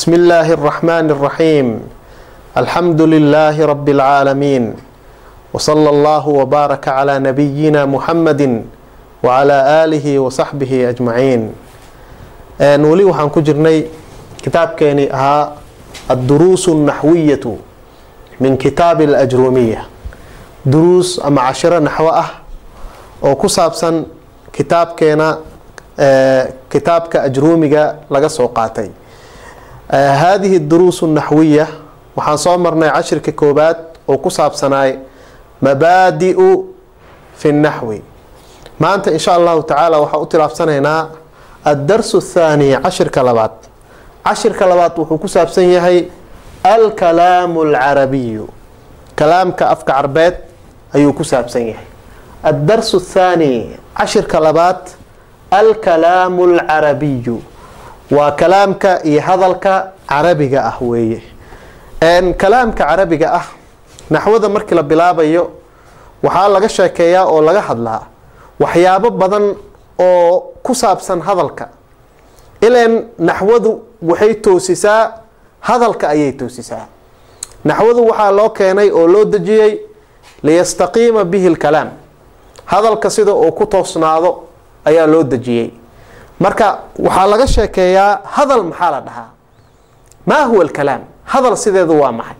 بسم الله الرحمن الرحيم الحمد لله رب العالمين وصلى الله وبارك على نبينا محمد وعلى آله وصحبه أجمعين نولي وحان كجرني كتاب كيني ها الدروس النحوية من كتاب الأجرومية دروس أما عشرة نحوة oo ku saabsan kitaabkeena kitaabka ajruumiga laga soo qaatay Eh, haadihi duruus naxwiya waxaan soo marnay cashirka koobaad oo ku saabsanaay mabaadi'u fi naxwi. Maanta insha allahu tacaala waxaan u tilaabsanaynaa addarsu thaani cashirka labaad. Cashirka labaad wuxuu ku saabsan yahay alkalaamu alcarabiyu kalaamka afka carbeed ayuu ku saabsan yahay. Addarsu thaani cashirka labaad alkalaamu alcarabiyu waa kalaamka iyo hadalka carabiga ah weeye. Kalaamka carabiga ah naxwada markii la bilaabayo waxaa laga sheekeeyaa oo laga hadlaa waxyaabo badan oo ku saabsan hadalka. Ilan naxwadu waxay toosisaa hadalka ayay toosisaa. Naxwadu waxaa loo keenay oo loo dejiyey liyastaqiima bihi lkalaam hadalka sida uu ku toosnaado ayaa loo dejiyey marka waxaa laga sheekeeyaa hadal maxaa la dhahaa? Maa huwa alkalaam? Hadal sideedu waa maxay?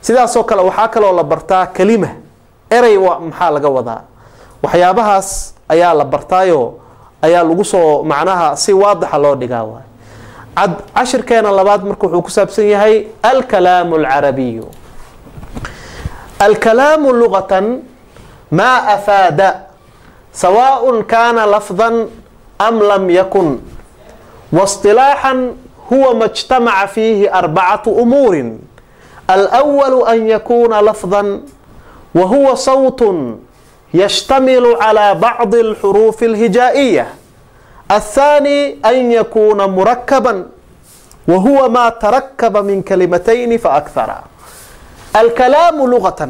Sidaasoo kale waxaa kaloo la bartaa kelima eray maxaa laga wadaa? Waxyaabahaas ayaa la bartaayo ayaa lagu soo macnaha si waadixa loo dhigaa waay. Cad cashirkeena labaad marka wuxuu ku saabsan yahay alkalaamu alcarabiyu. Alkalaamu luqatan maa afaada sawaaءn kaana lafdan كان لفظا أم لم يكن واصطلاحا هو ما اجتمع فيه أربعة أمور الأول أن يكون لفظا وهو صوت يشتمل على بعض الحروف الهجائية الثاني أن يكون مركبا وهو ما تركب من كلمتين فأكثر الكلام لغة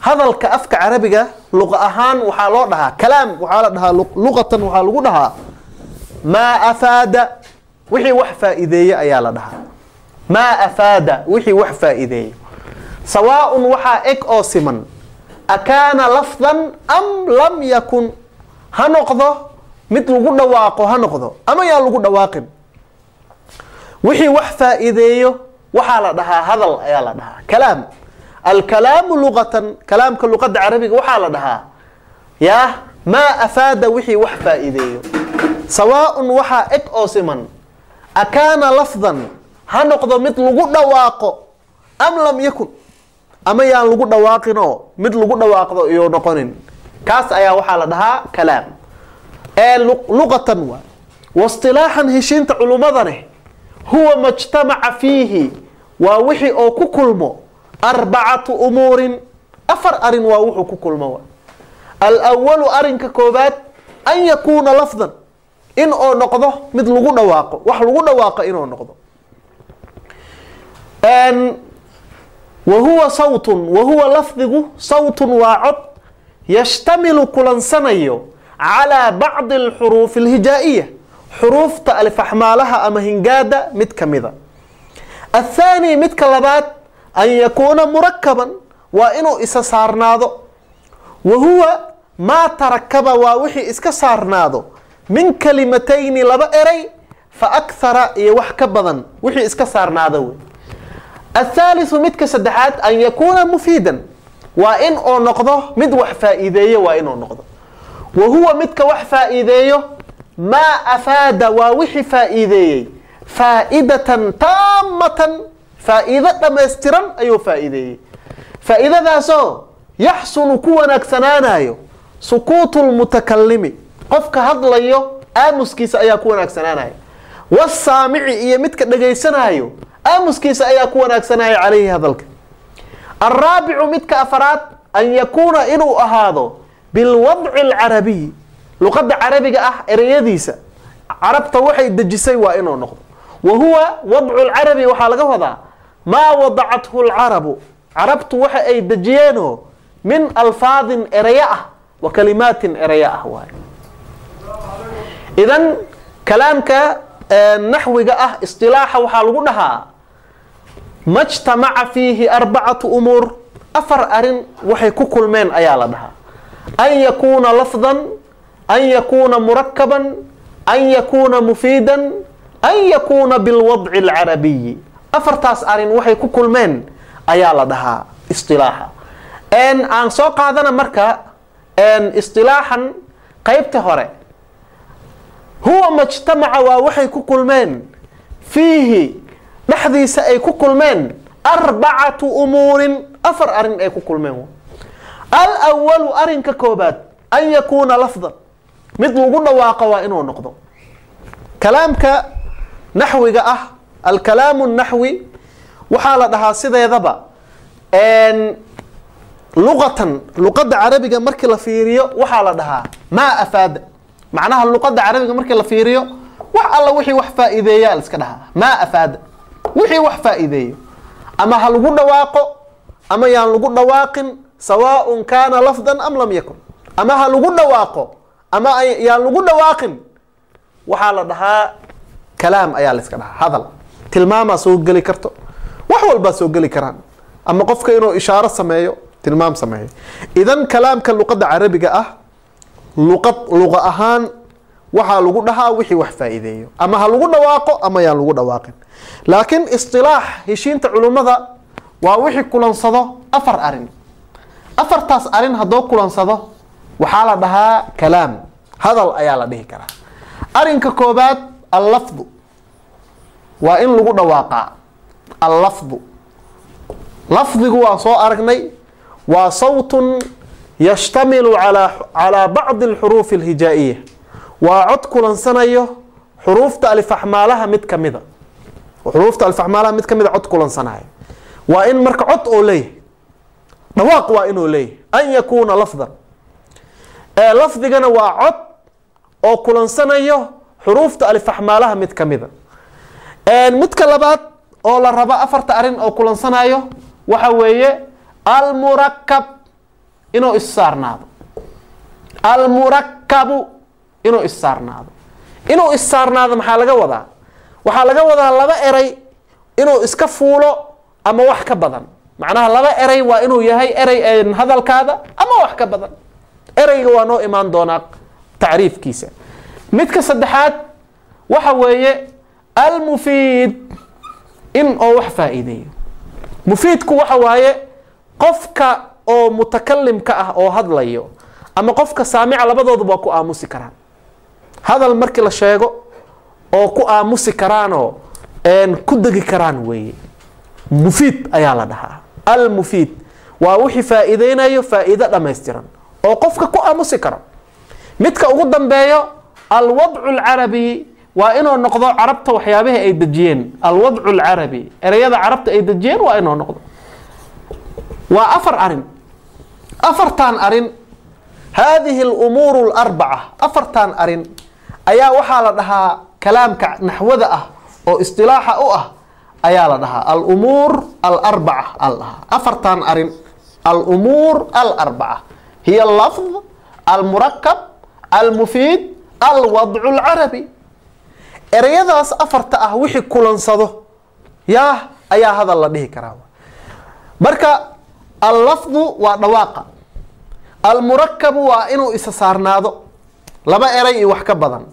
hadalka afka carabiga luqa ahaan waxaa loo dhahaa kalaam waxaa la dhahaa luqatan waxaa lagu dhahaa maa afaada? Wixii wax faa-iideeye ayaa la dhahaa. Maa afaada? Wixii wax faa-iideeyo sawaaun waxaa eg oo siman. Akaana lafdan am lam yakun? Ha noqdo. Mid lagu dhawaaqo ha noqdo. Ama yaa lagu dhawaaqin. Wixii wax faa-iideeyo waxaa la dhahaa hadal ayaa la dhahaa. Kalaam. Alkalaamu luqatan kalaamka luqadda carabiga waxaa la dhahaa yaa maa afaada wixii wax faa-iideeyo sawaaun waxaa eg oo siman. Akaana lafdan ha noqdo mid lagu dhawaaqo am lam yakun. Ama yaan lagu dhawaaqin oo mid lagu dhawaaqdo iyo noqonin. Kaas ayaa waxaa la dhahaa kalaam. Ee luqatan waa waistilaaxan heshiinta culummadane huwa majtamaca fiihi waa wixii oo ku kulmo arbacatu umuurin afar arrin waa wuxuu ku kulmo alwalu arinka koobaad an yakuuna lafdan in oo noqdo mid lagu dhawaaqo wax lagu dhawaaqo inuu noqdo. Wa huwa sawtun wa huwa lafdigu sawtun waa cod yashtamilu kulansanayo calaa bacdi alxuruufi alhijaa-iya xuruufta alifaxmaalaha ama hingaada mid kamida athaani midka labaad an yakuuna murakaban waa inuu isa saarnaado. Wa huwa maa tarakaba waa wixii iska saarnaado min kalimatayni laba eray fa akhara iyo wax ka badan. Wixii iska saarnaado wey. Athaalithu midka saddexaad an yakuuna mufiidan. Waa in uu noqdo mid wax faa-iideeyo waa inuu noqdo. Wa huwa midka wax faa-iideeyo maa afaada waa wixii faa-iideeyey. Faa-idatan taamatan faa-iido dhammaystiran ayuu faa-iideeyey. Faa-iidadaasoo yaxsunu ku wanaagsanaanayo sukuutu lmutakalimi qofka hadlayo aamuskiisa ayaa ku wanaagsanaanayo wasaamici iyo midka dhagaysanayo aamuskiisa ayaa ku wanaagsanaya calayhi hadalka. Alraabicu midka afaraad an yakuuna inuu ahaado bilwadci alcarabiyi luqadda carabiga ah ereyadiisa carabta waxay dejisay waa inuu noqdo. Wa huwa wadcu lcarabi waxaa laga wadaa maa wadacathu lcarabu carabtu waxa ay dejiyeenoo min alfaadin ereyo ah wa kalimaatin ereyo ah waay idan kalaamka naxwiga ah istilaaxa waxaa lagu dhahaa majtamaca fiihi arbacatu umuur. Afar arrin waxay ku kulmeen ayaa la dhahaa. An yakuuna lafdan an yakuuna murakaban an yakuuna mufiidan an yakuuna bilwadci alcarabiyi. Afartaas arrin waxay ku kulmeen ayaa la dhahaa istilaaxa. Aan soo qaadana marka istilaaxan qaybta hore huwa majtamaca waa waxay ku kulmeen. Fiihi dhexdiisa ay ku kulmeen. Arbacatu umuurin afar arrin ay ku kulmeen. Alwalu arinka koobaad an yakuuna lafdan. Mid lagu dhawaaqo waa inuu noqdo. Kalaamka naxwiga ah alkalaamu naxwi waxaa la dhahaa sideedaba. Luqatan luqadda carabiga markii la fiiriyo waxaa la dhahaa maa afaada macnaha luqadda carabiga markii la fiiriyo wax alla wixii wax faa'iideeya la dhahaa. Maa afaada? Wixii wax faa'iideeyo. Ama ha lagu dhawaaqo ama yaan lagu dhawaaqin sawaaءun kaana lafdan am lam yakun. Ama ha lagu dhawaaqo ama yaan lagu dhawaaqin waxaa la dhahaa kalaam ayaa la dhahaa. Hadal. Tilmaamaa soo geli karto. Wax walbaa soo geli karaan. Ama qofka inuu ishaaro sameeyo tilmaam sameeyo. Idan kalaamka luqadda carabiga ah luqad luqa ahaan waxaa lagu dhahaa wixii wax faa'iideeyo. Ama ha lagu dhawaaqo ama yaan lagu dhawaaqin. Laakiin istilaax heshiinta culummada waa wixii kulansado afar arrin afartaas arrin haddoo kulansado waxaa la dhahaa kalaam. Hadal ayaa la dhihi karaa. Arinka koobaad allafdu. Waa in lagu dhawaaqaa. Allafdu. Lafdigu waa soo aragnay. Waa sawtun yashtamilu calaa bacdi alxuruufi alhijaa'iya. Waa cod kulansanayo xuruufta alifaxmaalaha mid kamida xuruufta alifaxmaalaha mid kamida cod kulansanayo waa in marka cod oo leeyahay dhawaaq waa inuu leeyahay an yakuuna lafdan. Lafdigana waa cod oo kulansanayo xuruufta alifaxmaalaha mid kamida midka labaad oo la rabo afarta arrin oo kulansanayo waxa weeye almurakab inuu issaarnaado almurakabu inuu issaarnaado inuu issaarnaado maxaa laga wadaa? Waxaa laga wadaa laba eray inuu iska fuulo ama wax ka badan. Macnaha laba eray waa inuu yahay erey hadalkaada ama wax ka badan. Ereyga waa noo imaan doonaa tacriifkiisa. Midka saddexaad waxa weeye almufiid in oo wax faa'iideeyo. Mufiidku waxa waaye qofka oo mutakalimka ah oo hadlayo ama qofka saamica labadooduba waa ku aamusi karaan. Hadal markii la sheego oo ku aamusi karaanoo ku degi karaan weeye. Mufiid ayaa la dhahaa. Almufiid waa wixii faa'iideynayo faa'iido dhammaystiran oo qofka ku aamusi karo. Midka ugu dambeeyo alwadcu alcarabi waa inuu noqdo carabta waxyaabihii ay dejiyeen. Alwadcu alcarabi ereyada carabta ay dejiyeen waa inuu noqdo. Waa afar arrin afartan arrin haadihi alumuuru alarbaca afartan arrin ayaa waxaa la dhahaa kalaamka naxwada ah oo istilaaxa u ah ayaa la dhahaa alumuur alarbaca al dhahaa afartan arrin alumuur alarbaca hiya allafd almurakab almufiid alwadcu alcarabi ereyadaas afarta ah wixii kulansado yaah ayaa hadal la dhihi karaa. Marka allafdu waa dhawaaqa almurakabu waa inuu isa saarnaado laba eray iyo wax ka badan.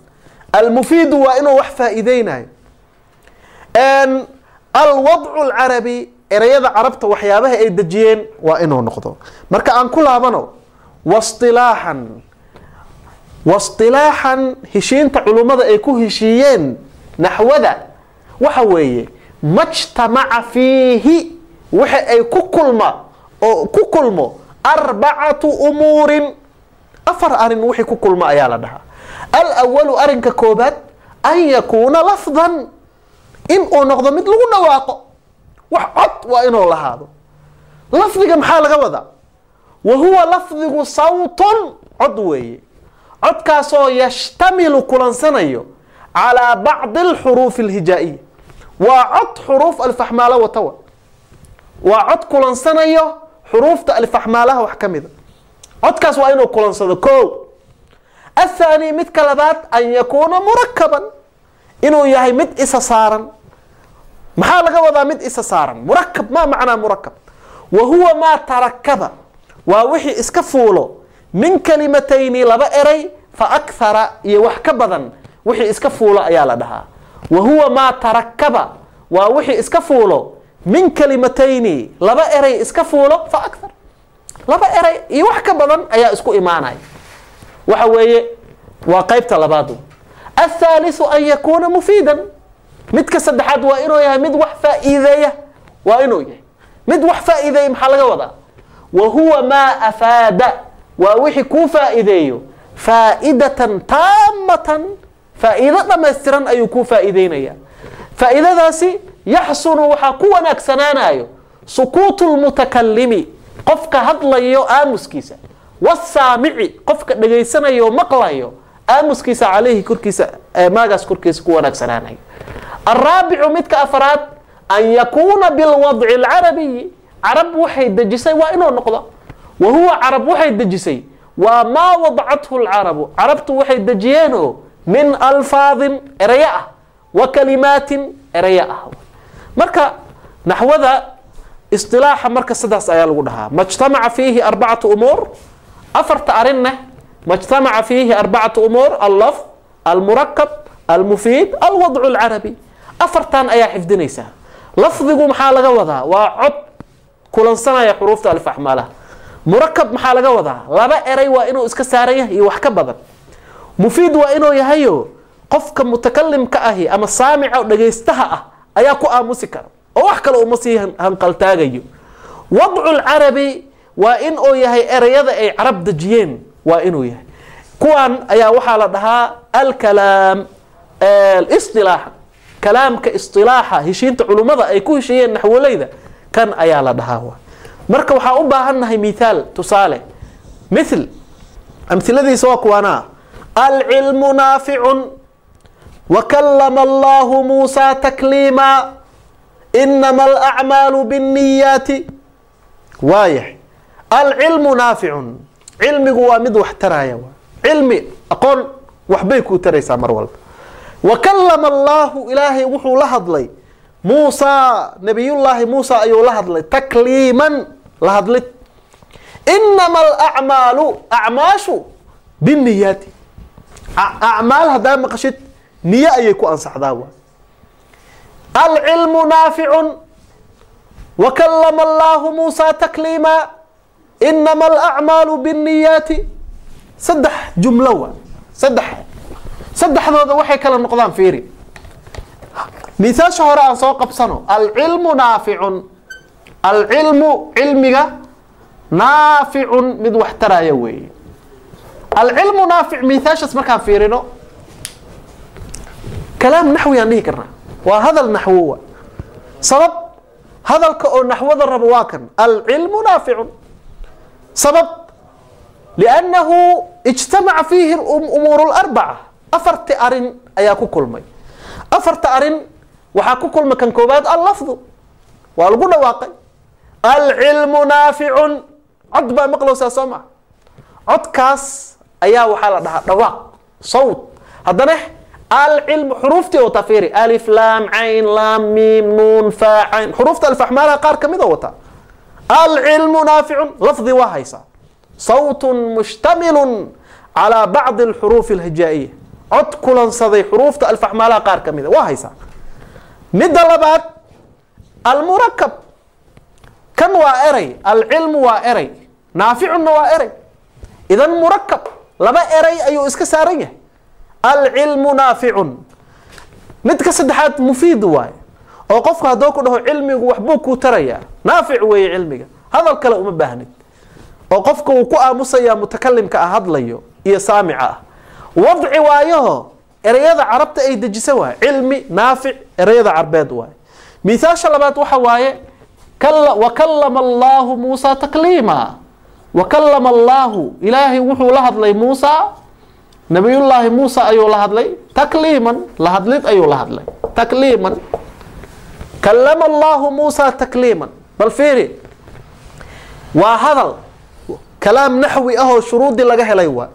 Almufiidu waa inuu wax faa'iideynayo alwadcu alcarabi ereyada carabta waxyaabaha ay dejiyeen waa inuu noqdo. Marka aan ku laabano wasilaaxan wasilaaxan heshiinta culummada ay ku heshiiyeen naxwada waxa weeye majtamaca fiihi waxa ay ku kulma oo ku kulmo arbacatu umuurin afar arrin wixii ku kulma ayaa la dhahaa alwalu arinka koobaad an yakuuna lafdan in uu noqdo mid lagu dhawaaqo wax cod waa inuu lahaado lafdiga maxaa laga wadaa wa huwa lafdigu sawtun cod weeye codkaasoo yashtamilu kulansanayo calaa bacdi alxuruufi alhijaa'iya waa cod xuruuf alfaxmaala watawa waa cod kulansanayo xuruufta alfaxmaalaha wax ka mida codkaas waa inuu kulansado ko athaani midka labaad an yakuuna murakaban. Inuu yahay mid isa saaran. Maxaa laga wadaa mid isa saaran? Murakab maa macnaa murakab wa huwa maa tarakaba waa wixii iska fuulo. Min kalimatayni laba eray fa akhara iyo wax ka badan. Wixii iska fuulo ayaa la dhahaa. Wa huwa maa tarakaba waa wixii iska fuulo min kalimatayni laba eray iska fuulo fa akhar laba eray iyo wax ka badan ayaa isku imaanaya waxa weeye waa qaybta labaadu. Athaalisu an yakuuna mufiidan. Midka saddexaad waa inuu yahay mid wax faa'iideeya waa inuu yahay. Mid wax faa'iideeya maxaa laga wadaa? Wa huwa maa afaada. Waa wixii kuu faa'iideeyo. Faa'idatan taamatan. Faa'iido dhammaystiran ayuu kuu faa'iideynaya. Faa'iidadaasi yaxsunu waxaa ku wanaagsanaanayo sukuutu lmutakalimi qofka hadlayo aamuskiisa. Wasaamici qofka dhegaysanayo o maqlayo aamuskiisa calayhi korkiisa maagaas korkiisa ku wanaagsanaanayo alraabicu midka afraad an yakuuna bilwadci alcarabiyi carab waxay dejisay waa inuu noqdo. Wa huwa carab waxay dejisay waa maa wadcathu lcarabu carabtu waxay dejiyeenoo min alfaadin erayo ah wa kalimaatin erayo ah marka naxwada isilaaxa marka sidaas ayaa lagu dhahaa. Majtamaca fiihi arbacatu umuur. Afarta arinna majtamaca fiihi arbacatu umuur allaf almurakab almufiid alwadcu alcarabi. Afartan ayaa xifdinaysaa lafdigu maxaa laga wadaa? Waa cod kulansanaya xuruufta alifaxmaalaha. Murakab maxaa laga wadaa? Laba eray waa inuu iska saaran yahay iyo wax ka badan. Mufiid waa inuu yahayo qofka mutakalimka ahi ama saamica dhagaystaha ah ayaa ku aamusi kara oo wax kale uma sii hanqaltaagayo. Wadcu lcarabi waa in uu yahay erayada ay carab dejiyeen waa inuu yahay. Kuwan ayaa waxaa la dhahaa alkalaam isilaaxa kalaamka isilaaxa heshiinta culummada ay ku heshiiyeen naxwoleyda kan ayaa la dhahaa marka waxaa u baahannahay mithaal tusaale. Mithl amhiladiisa waa kuwaanaa. Alcilmu naaficun wakalama allahu muusa takliima inama alacmaalu binniyaati waayahay alcilmu naaficun cilmigu waa mid wax taraya cilmi aqoon waxbay kuu taraysaa mar walba wakalama allaahu ilaahay wuxuu la hadlay muusaa nabiyullaahi muusa ayuu la hadlay takliiman la hadlid inama alacmaalu acmaashu binniyaati acmaal haddaa maqashid niyo ayay ku ansaxdaa alcilmu naaficun. Wakalama allaahu muusa takliima inama alacmaalu binniyaati. Saddex jumlo waa saddex. Saddexdooda waxay kala noqdaan fiiri. Misaasha hore aan soo qabsano alcilmu naaficun. Alcilmu cilmiga naaficun mid wax taraya weeye. Alcilmu naafic mihaashaas markaan fiirino kalaam naxwi aan dhihi karnaa. Waa hadal naxwowa sabab hadalka oo naxwada rabo waa kan alcilmu naaficun. Sabab liannahu ijtamaca fiihi umuur larbaca afarti arrin ayaa ku kulmay. Afarta arrin waxaa ku kulmay kan koobaad allafdu. Waa lagu dhawaaqay. Alcilmu naaficun. Cod baa maqlowsaa soo maa codkaas ayaa waxaa la dhahaa dhawaaq sawt. Haddana alcilmu xuruuftii wataa fiiri alif laam cayn laam miim nuun faa cayn xuruufta alfaxmaalaha qaar ka mid oo wataa alcilmu naaficun lafdi waa haysaa sawtun mushtamilun calaa bacdi alxuruufi alhijaa'iya. Cod kulansaday xuruufta alfaxmaalaha qaar ka mida waa haysaa midda labaad almurakab kan waa eray. Alcilmu waa eray. Naaficunna waa eray. Idan murakab laba eray ayuu iska saaran yahay alcilmu naaficun midka saddexaad mufiid waaye oo qofku haddoo ku dhaho cilmigu waxbuu kuu tarayaa. Naafic weeye cilmiga. Hadal kale uma baahnid. Oo qofka uu ku aamusayaa mutakalimka ah hadlayo iyo saamica ah. Wadci waayaho ereyada carabta ay dejisa waay. Cilmi naafic ereyada carbeed waaye mihaasha labaad waxa waaye wakalama allaahu muusa takliima. Wakalama allaahu ilaahay wuxuu la hadlay muusa nabiyullaahi muusa ayuu la hadlay? Takliiman la hadlid ayuu la hadlay. Takliiman. Kalama allaahu muusa takliiman. Bal fiiri waa hadal. Kalaam naxwi ahoo shuruudii laga helay waa.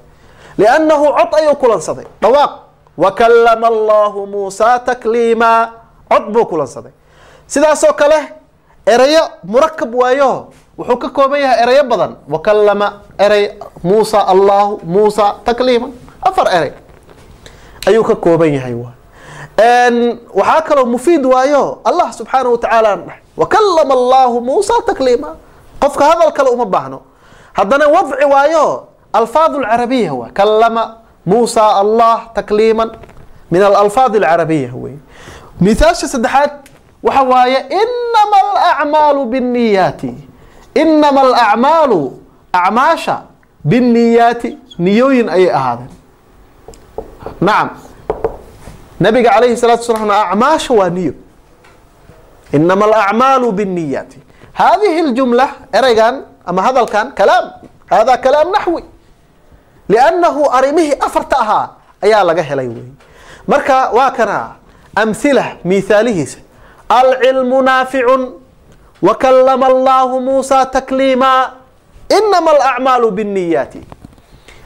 Liannahu cod ayuu kulansaday. Dhawaaq. Wakalama allaahu muusa takliima. Cod buu kulansaday. Sidaasoo kale erayo murakab waayo. Wuxuu ka kooban yahay erayo badan. Wakalama erey muusa allahu muusa takliiman afar erey ayuu ka kooban yahay waxaa kaloo mufiid waayo allah subxaanahu watacaala dhahay wakalama allahu muusa takliima. Qofka hadal kale uma baahno. Haddana wadci waayo alfaad alcarabiya waay kalama muusa allah takliiman. Min alalfaad alcarabiya wey mithaasha saddexaad waxa waaye inama alacmaalu binniyaati. Inama alacmaalu acmaasha binniyaati niyooyin ayay ahaadeen nacam nabiga calayhi salatu wasalaam acmaasha waa niyo inama alacmaalu binniyaati. Hadihi ljumla ereygan ama hadalkan kalaam. Hada kalaam naxwi liannahu arimihii afarta ahaa ayaa laga helay wey marka waa kana amhila mithaalihiisa alcilmu naaficun wakalama allahu muusa takliima. Inama alacmaalu binniyaati.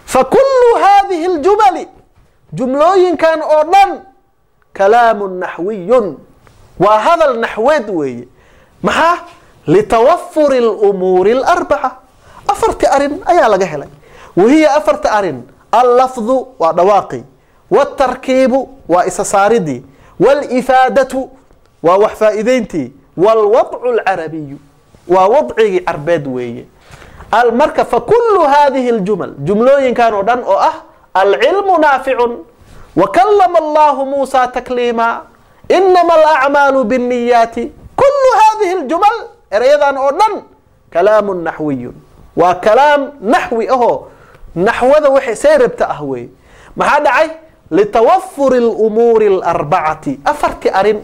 Fakulu hadihi ljumali jumlooyinkan oo dhan kalaamu naxwiyun waa hadal naxweed weeye maxaa litawafuri lumuuri alarbaca afarti arin ayaa laga helay wahiya afarta arin allafdu waa dhawaaqi wاtarkiibu waa isa saaridii wاlifaadatu waa wax faa'iideyntii wاlwadcu اlcarabiyu waa wadcigii carbeed weeye marka fakulu hadihi اljumal jumlooyinkan oo dhan oo ah alcilmu naaficun wakalama allahu muusa takliima inama alacmaalu binniyaati kulu hadihi اljumal erayadan oo dhan kalaamu naxwiyun waa kalaam naxwi ahoo naxwada waxay say rabta ah weeye maxaa dhacay litawafuri lumuuri alarbacati afartii arrin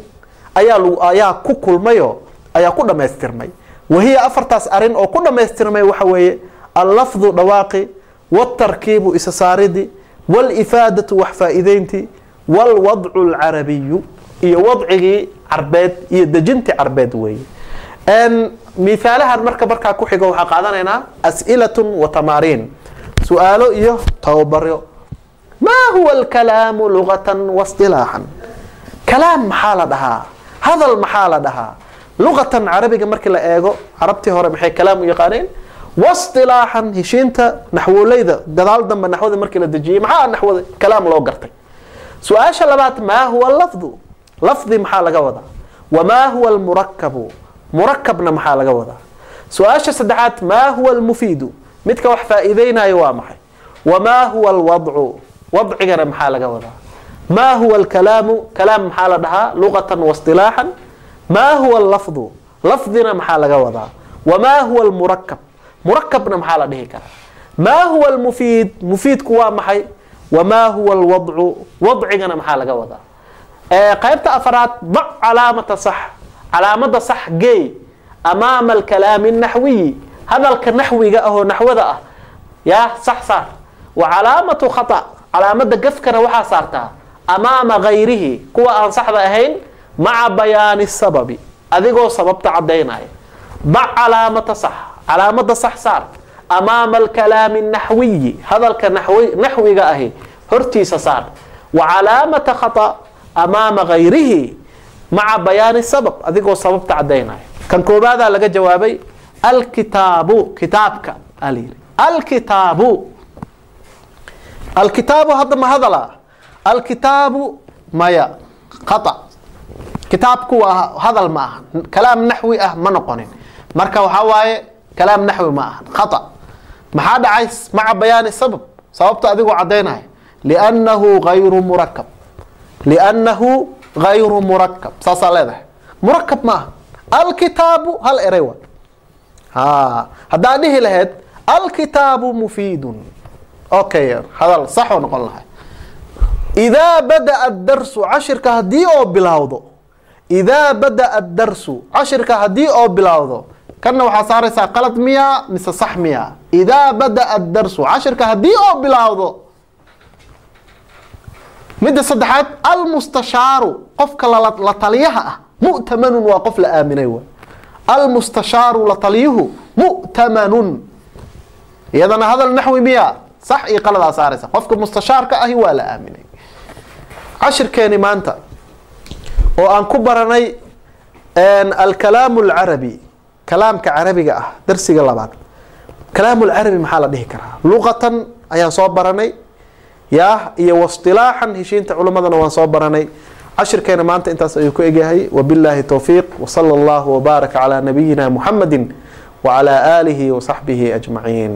ayaa ku kulmayo ayaa ku dhammaystirmay wahiya afartaas arrin oo ku dhammaystirmay waxa weeye allafdu dhawaaqi wاtarkiibu isa saaridi wاlifaadatu wax faa'iideyntii wاlwadcu اlcarabiyu iyo wadcigii carbeed iyo dejintii carbeed weeye mithaalahan marka markaa ku xigo waxaa qaadanaynaa as'ilaة wa tamaariin su-aalo iyo tababaryo ma huwa alkalaamu lugatan wasilaaxan kalaam maxaa la dhahaa hadal maxaa la dhahaa lugatan carabiga markii la eego carabtii hore maxay kalaam u yaqaaneen wasilaaxan heshiinta naxwoleyda gadaal dambe naxwada markii la dejiyey maxaa naxwada kalaam loo gartay su'aasha labaad maa huwa lafdu lafdi maxaa laga wadaa wamaa huwa almurakabu murakabna maxaa laga wadaa su'aasha saddexaad maa huwa almufiidu midka wax faa'iideynayo waa maxay wamaa huwa alwadcu wadcigana maxaa laga wadaa maa huwa alkalaamu kalaam maxaa la dhahaa luqatan wasilaaxan maa huwa allafdu lafdina maxaa laga wadaa wamaa huwa almurakab murakabna maxaa la dhihi karaa? Maa huwa almufiid? Mufiidku waa maxay? Wamaa huwa alwadcu wadcigana maxaa laga wadaa? Qaybta afaraad dac calaamata sax. Calaamada sax geey amaama alkalaami naxwiyi hadalka naxwiga ahoo naxwada ah. Yaa sax saar. Wa calaamatu khata. Calaamada gafkana waxaa saartaa. Amaama gayrihi kuwa aan saxda ahayn maca bayaani sababi. Adigoo sababta caddaynaya dac calaamata sax calaamada sax saar amaama alkalaami naxwiyi hadalka naxwiga ahi hortiisa saar. Wa calaamata khata amaama gayrihi maca bayaani sabab adigoo sababta caddaynaya. Kan koobaadaa laga jawaabay alkitaabu kitaabka aa la yidhi alkitaabu alkitaabu hadda ma hadala alkitaabu maya khata. Kitaabku waa hadal ma aha. Kalaam naxwi ah ma noqonin. Marka waxaa waaye kalaam naxwi ma aha khata maxaa dhacay maca bayaani sabab sababta adigoo caddaynaya liannahu gayru murakab liannahu gayru murakab saasaa leedahay murakab ma aha alkitaabu hal eray wa haddaad dhihi lahayd alkitaabu mufiidun okay hadal saxoo noqon lahay idaa bada'a darsu cashirka haddii oo bilowdo idaa bada'a darsu cashirka haddii oo bilowdo kanna waxaa saaraysaa qalad miya mise sax miya. Idaa bada'a darsu cashirka haddii oo bilowdo midda saddexaad almustashaaru qofka la taliyaha ah mu'tamanun waa qof la aaminay wa almustashaaru la taliyuhu mu'tamanun. Iyadana hadal naxwi miya sax iyo qaladaa saaraysa. Qofka mustashaarka ahi waa la aaminay. Cashirkeeni maanta oo aan ku baranay alkalaamu alcarabi kalaamka carabiga ah darsiga labaad. Kalaamu lcarabi maxaa la dhihi karaa? Luqatan ayaan soo baranay. Yaa iyo wasilaaxan heshiinta culimmadana waan soo baranay. Cashirkeena maanta intaas ayuu ku egyahay. Wabilaahi towfiiq wsala allahu wbaaraka calaa nabiyina muxamadi wacalaa aalihi wasaxbihi ajmaciin